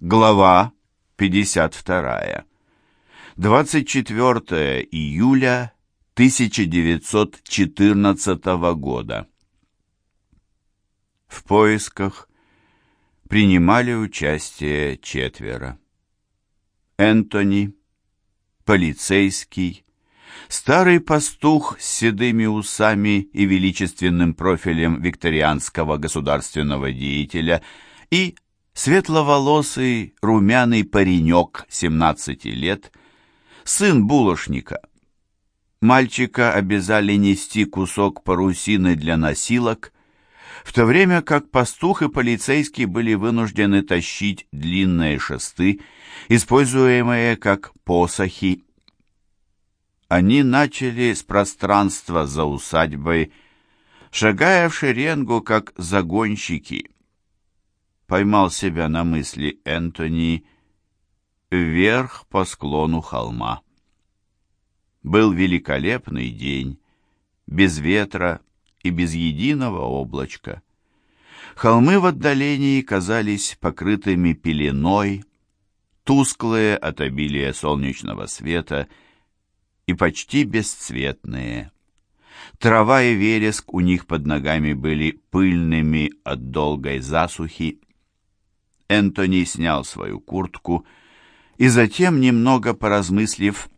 Глава 52. 24 июля 1914 года. В поисках принимали участие четверо. Энтони, полицейский, старый пастух с седыми усами и величественным профилем викторианского государственного деятеля и светловолосый, румяный паренек 17 лет, сын булочника. Мальчика обязали нести кусок парусины для носилок, в то время как пастух и полицейский были вынуждены тащить длинные шесты, используемые как посохи. Они начали с пространства за усадьбой, шагая в шеренгу, как загонщики – поймал себя на мысли Энтони вверх по склону холма. Был великолепный день, без ветра и без единого облачка. Холмы в отдалении казались покрытыми пеленой, тусклые от обилия солнечного света и почти бесцветные. Трава и вереск у них под ногами были пыльными от долгой засухи, Энтони снял свою куртку и затем, немного поразмыслив,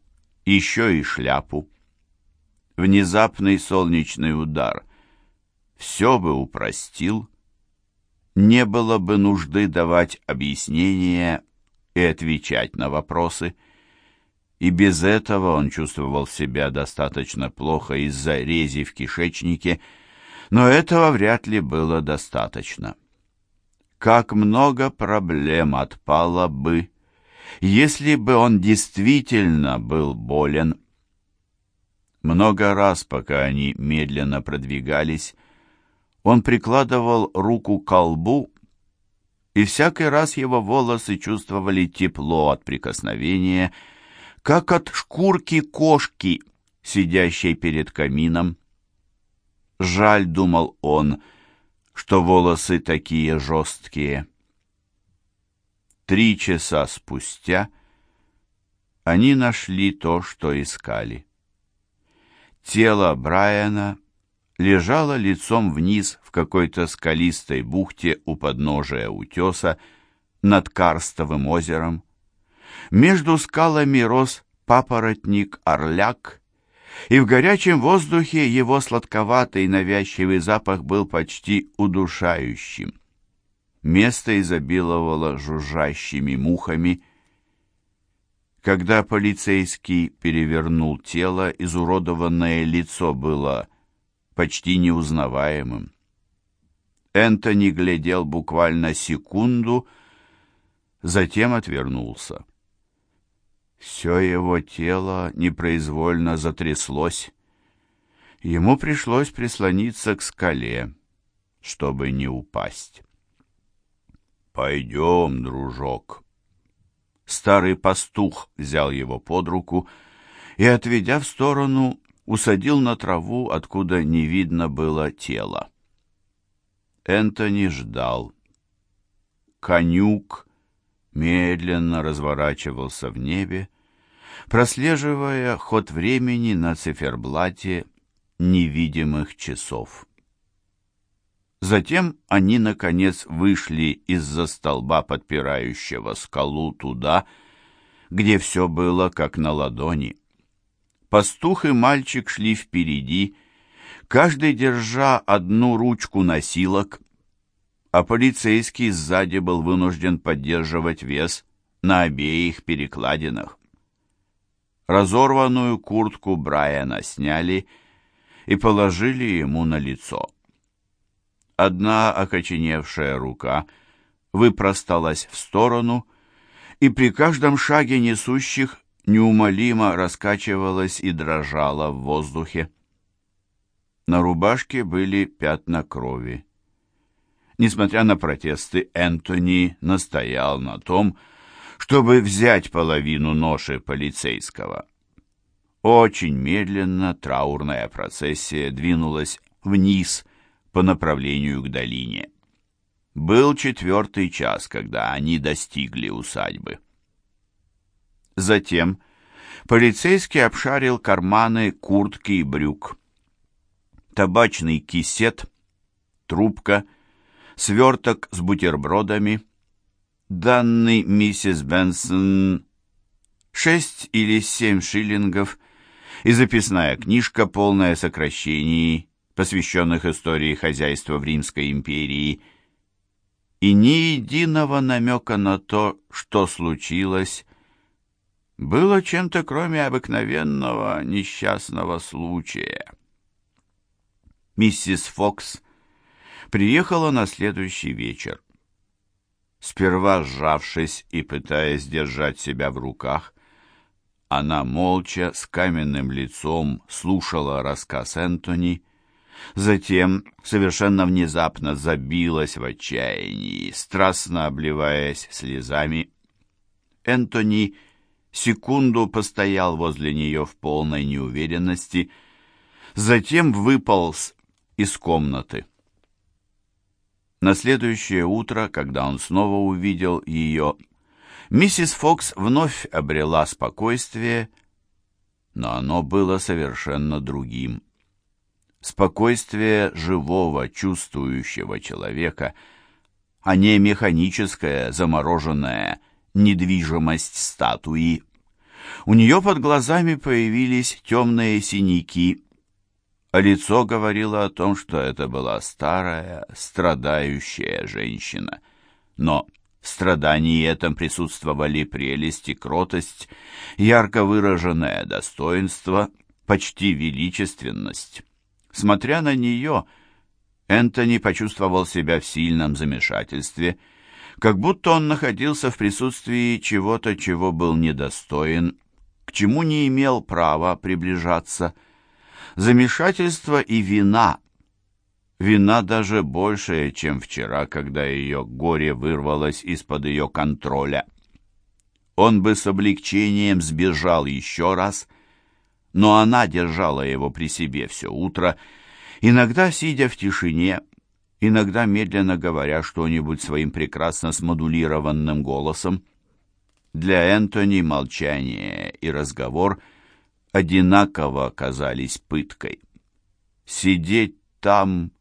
еще и шляпу. Внезапный солнечный удар все бы упростил, не было бы нужды давать объяснения и отвечать на вопросы. И без этого он чувствовал себя достаточно плохо из-за рези в кишечнике, но этого вряд ли было достаточно как много проблем отпало бы, если бы он действительно был болен. Много раз, пока они медленно продвигались, он прикладывал руку к колбу, и всякий раз его волосы чувствовали тепло от прикосновения, как от шкурки кошки, сидящей перед камином. Жаль, думал он, — что волосы такие жесткие. Три часа спустя они нашли то, что искали. Тело Брайана лежало лицом вниз в какой-то скалистой бухте у подножия утеса над Карстовым озером. Между скалами рос папоротник-орляк и в горячем воздухе его сладковатый навязчивый запах был почти удушающим. Место изобиловало жужжащими мухами. Когда полицейский перевернул тело, изуродованное лицо было почти неузнаваемым. Энтони глядел буквально секунду, затем отвернулся. Все его тело непроизвольно затряслось. Ему пришлось прислониться к скале, чтобы не упасть. «Пойдем, дружок». Старый пастух взял его под руку и, отведя в сторону, усадил на траву, откуда не видно было тела. Энтони ждал. Конюк медленно разворачивался в небе, прослеживая ход времени на циферблате невидимых часов. Затем они, наконец, вышли из-за столба, подпирающего скалу, туда, где все было как на ладони. Пастух и мальчик шли впереди, каждый держа одну ручку носилок, а полицейский сзади был вынужден поддерживать вес на обеих перекладинах. Разорванную куртку Брайана сняли и положили ему на лицо. Одна окоченевшая рука выпросталась в сторону, и при каждом шаге несущих неумолимо раскачивалась и дрожала в воздухе. На рубашке были пятна крови. Несмотря на протесты, Энтони настоял на том, чтобы взять половину ноши полицейского. Очень медленно траурная процессия двинулась вниз по направлению к долине. Был четвертый час, когда они достигли усадьбы. Затем полицейский обшарил карманы куртки и брюк. Табачный кисет, трубка, сверток с бутербродами. Данный миссис Бенсон шесть или семь шиллингов и записная книжка, полная сокращений, посвященных истории хозяйства в Римской империи, и ни единого намека на то, что случилось, было чем-то кроме обыкновенного несчастного случая. Миссис Фокс приехала на следующий вечер. Сперва сжавшись и пытаясь держать себя в руках, она молча, с каменным лицом, слушала рассказ Энтони, затем совершенно внезапно забилась в отчаянии, страстно обливаясь слезами. Энтони секунду постоял возле нее в полной неуверенности, затем выполз из комнаты. На следующее утро, когда он снова увидел ее, миссис Фокс вновь обрела спокойствие, но оно было совершенно другим. Спокойствие живого, чувствующего человека, а не механическая, замороженная недвижимость статуи. У нее под глазами появились темные синяки, а лицо говорило о том, что это была старая, страдающая женщина. Но в страдании этом присутствовали прелесть и кротость, ярко выраженное достоинство, почти величественность. Смотря на нее, Энтони почувствовал себя в сильном замешательстве, как будто он находился в присутствии чего-то, чего был недостоин, к чему не имел права приближаться – Замешательство и вина. Вина даже большая, чем вчера, когда ее горе вырвалось из-под ее контроля. Он бы с облегчением сбежал еще раз, но она держала его при себе все утро, иногда сидя в тишине, иногда медленно говоря что-нибудь своим прекрасно смодулированным голосом. Для Энтони молчание и разговор — одинаково казались пыткой. Сидеть там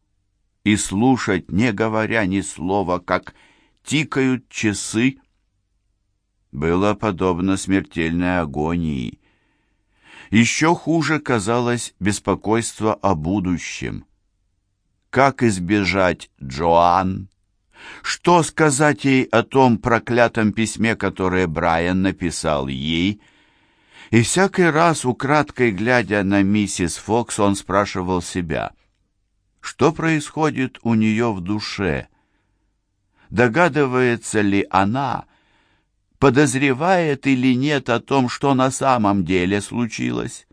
и слушать, не говоря ни слова, как тикают часы, было подобно смертельной агонии. Еще хуже казалось беспокойство о будущем. Как избежать Джоан? Что сказать ей о том проклятом письме, которое Брайан написал ей — и всякий раз, украдкой глядя на миссис Фокс, он спрашивал себя, что происходит у нее в душе. Догадывается ли она, подозревает или нет о том, что на самом деле случилось?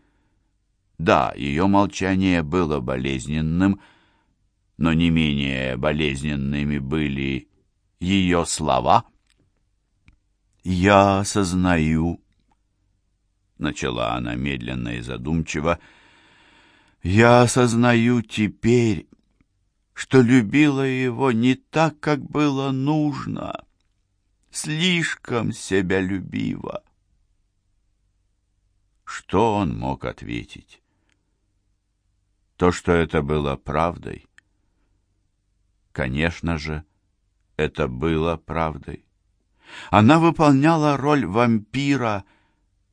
Да, ее молчание было болезненным, но не менее болезненными были ее слова. «Я осознаю», — начала она медленно и задумчиво, — «я осознаю теперь, что любила его не так, как было нужно, слишком себя любила». Что он мог ответить? То, что это было правдой? Конечно же, это было правдой. Она выполняла роль вампира —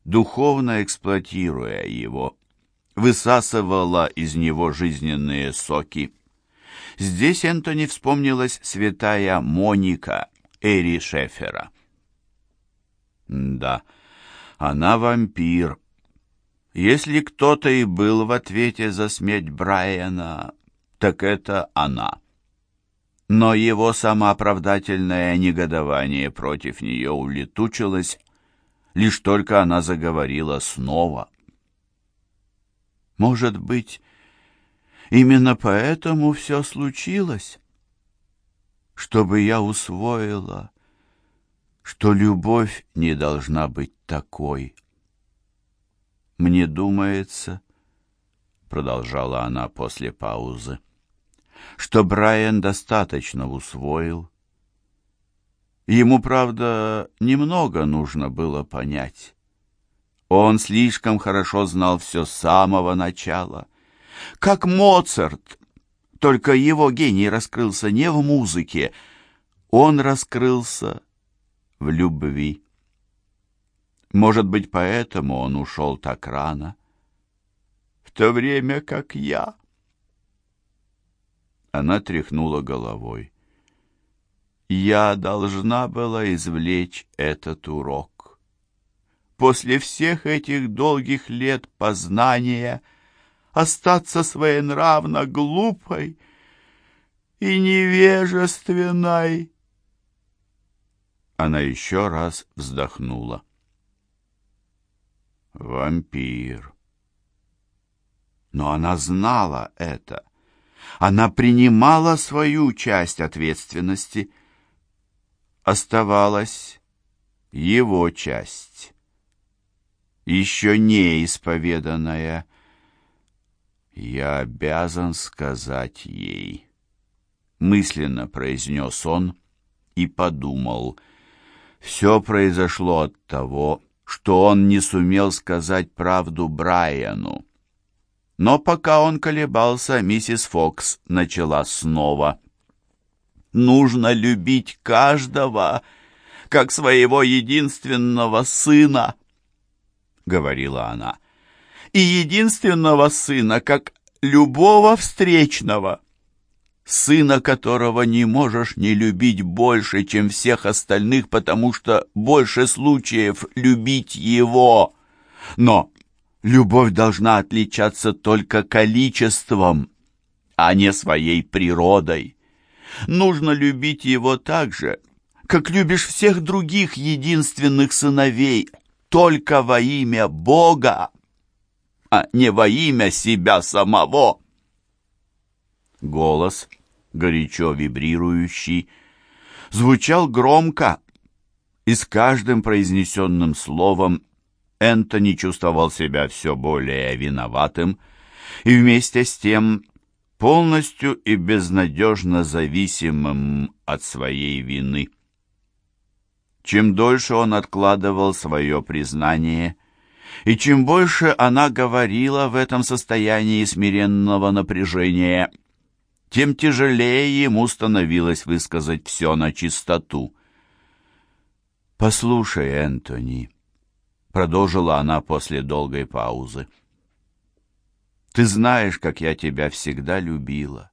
духовно эксплуатируя его, высасывала из него жизненные соки. Здесь Энтони вспомнилась святая Моника Эри Шефера. Да, она вампир. Если кто-то и был в ответе за смерть Брайана, так это она. Но его самооправдательное негодование против нее улетучилось, лишь только она заговорила снова. Может быть, именно поэтому все случилось? Чтобы я усвоила, что любовь не должна быть такой. Мне думается, продолжала она после паузы, что Брайан достаточно усвоил, Ему, правда, немного нужно было понять. Он слишком хорошо знал все с самого начала. Как Моцарт, только его гений раскрылся не в музыке, он раскрылся в любви. Может быть, поэтому он ушел так рано, в то время как я. Она тряхнула головой. Я должна была извлечь этот урок. После всех этих долгих лет познания остаться своенравно глупой и невежественной. Она еще раз вздохнула. Вампир. Но она знала это. Она принимала свою часть ответственности — оставалась его часть, еще не исповеданная. «Я обязан сказать ей», — мысленно произнес он и подумал. Все произошло от того, что он не сумел сказать правду Брайану. Но пока он колебался, миссис Фокс начала снова — нужно любить каждого, как своего единственного сына, — говорила она, — и единственного сына, как любого встречного, сына которого не можешь не любить больше, чем всех остальных, потому что больше случаев любить его. Но любовь должна отличаться только количеством, а не своей природой. Нужно любить его так же, как любишь всех других единственных сыновей, только во имя Бога, а не во имя себя самого. Голос, горячо вибрирующий, звучал громко, и с каждым произнесенным словом Энтони чувствовал себя все более виноватым, и вместе с тем полностью и безнадежно зависимым от своей вины. Чем дольше он откладывал свое признание, и чем больше она говорила в этом состоянии смиренного напряжения, тем тяжелее ему становилось высказать все на чистоту. «Послушай, Энтони», — продолжила она после долгой паузы, — ты знаешь, как я тебя всегда любила.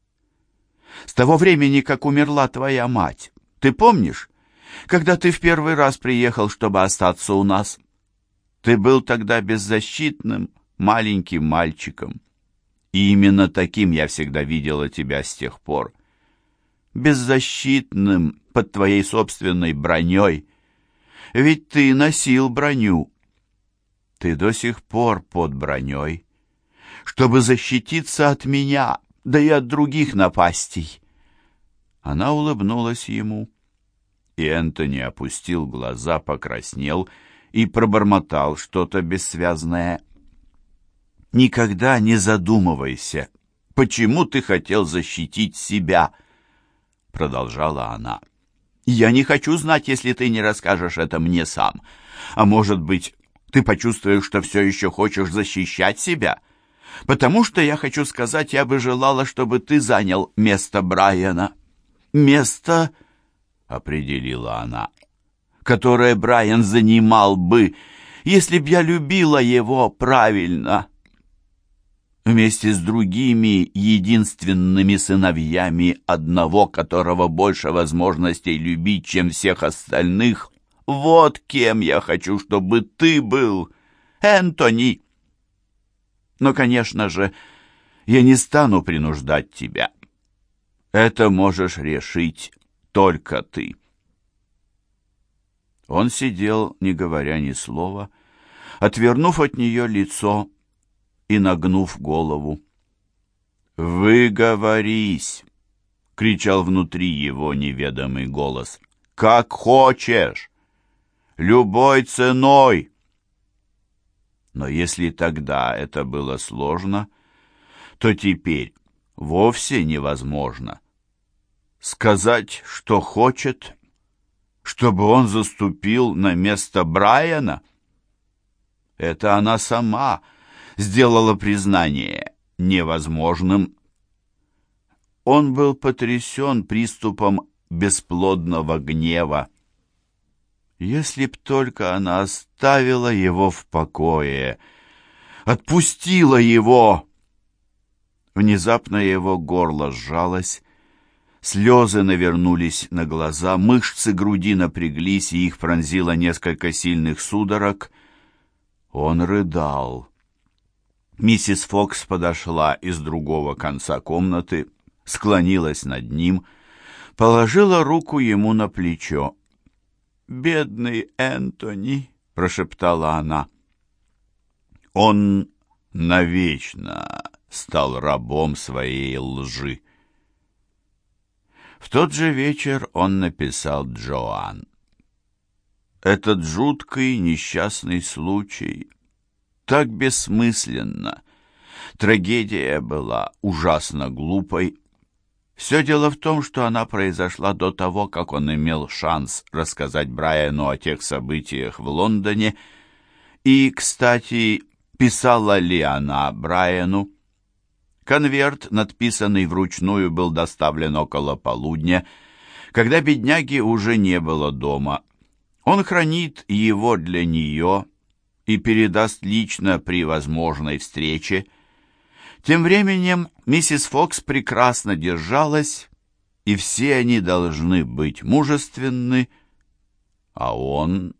С того времени, как умерла твоя мать, ты помнишь, когда ты в первый раз приехал, чтобы остаться у нас? Ты был тогда беззащитным, маленьким мальчиком. И именно таким я всегда видела тебя с тех пор. Беззащитным под твоей собственной броней. Ведь ты носил броню. Ты до сих пор под броней чтобы защититься от меня, да и от других напастей. Она улыбнулась ему, и Энтони опустил глаза, покраснел и пробормотал что-то бессвязное. «Никогда не задумывайся, почему ты хотел защитить себя?» Продолжала она. «Я не хочу знать, если ты не расскажешь это мне сам. А может быть, ты почувствуешь, что все еще хочешь защищать себя?» Потому что я хочу сказать, я бы желала, чтобы ты занял место Брайана. Место, определила она, которое Брайан занимал бы, если б я любила его правильно. Вместе с другими единственными сыновьями одного, которого больше возможностей любить, чем всех остальных, вот кем я хочу, чтобы ты был, Энтони. Но, конечно же, я не стану принуждать тебя. Это можешь решить только ты. Он сидел, не говоря ни слова, отвернув от нее лицо и нагнув голову. «Выговорись!» — кричал внутри его неведомый голос. «Как хочешь! Любой ценой!» Но если тогда это было сложно, то теперь вовсе невозможно. Сказать, что хочет, чтобы он заступил на место Брайана? Это она сама сделала признание невозможным. Он был потрясен приступом бесплодного гнева. Если б только она оставила его в покое, отпустила его! Внезапно его горло сжалось, слезы навернулись на глаза, мышцы груди напряглись, и их пронзило несколько сильных судорог. Он рыдал. Миссис Фокс подошла из другого конца комнаты, склонилась над ним, положила руку ему на плечо. «Бедный Энтони!» — прошептала она. Он навечно стал рабом своей лжи. В тот же вечер он написал Джоан. Этот жуткий несчастный случай так бессмысленно. Трагедия была ужасно глупой. Все дело в том, что она произошла до того, как он имел шанс рассказать Брайану о тех событиях в Лондоне. И, кстати, писала ли она Брайану? Конверт, надписанный вручную, был доставлен около полудня, когда бедняги уже не было дома. Он хранит его для нее и передаст лично при возможной встрече. Тем временем миссис Фокс прекрасно держалась, и все они должны быть мужественны, а он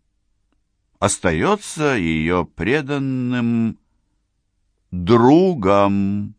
остается ее преданным другом.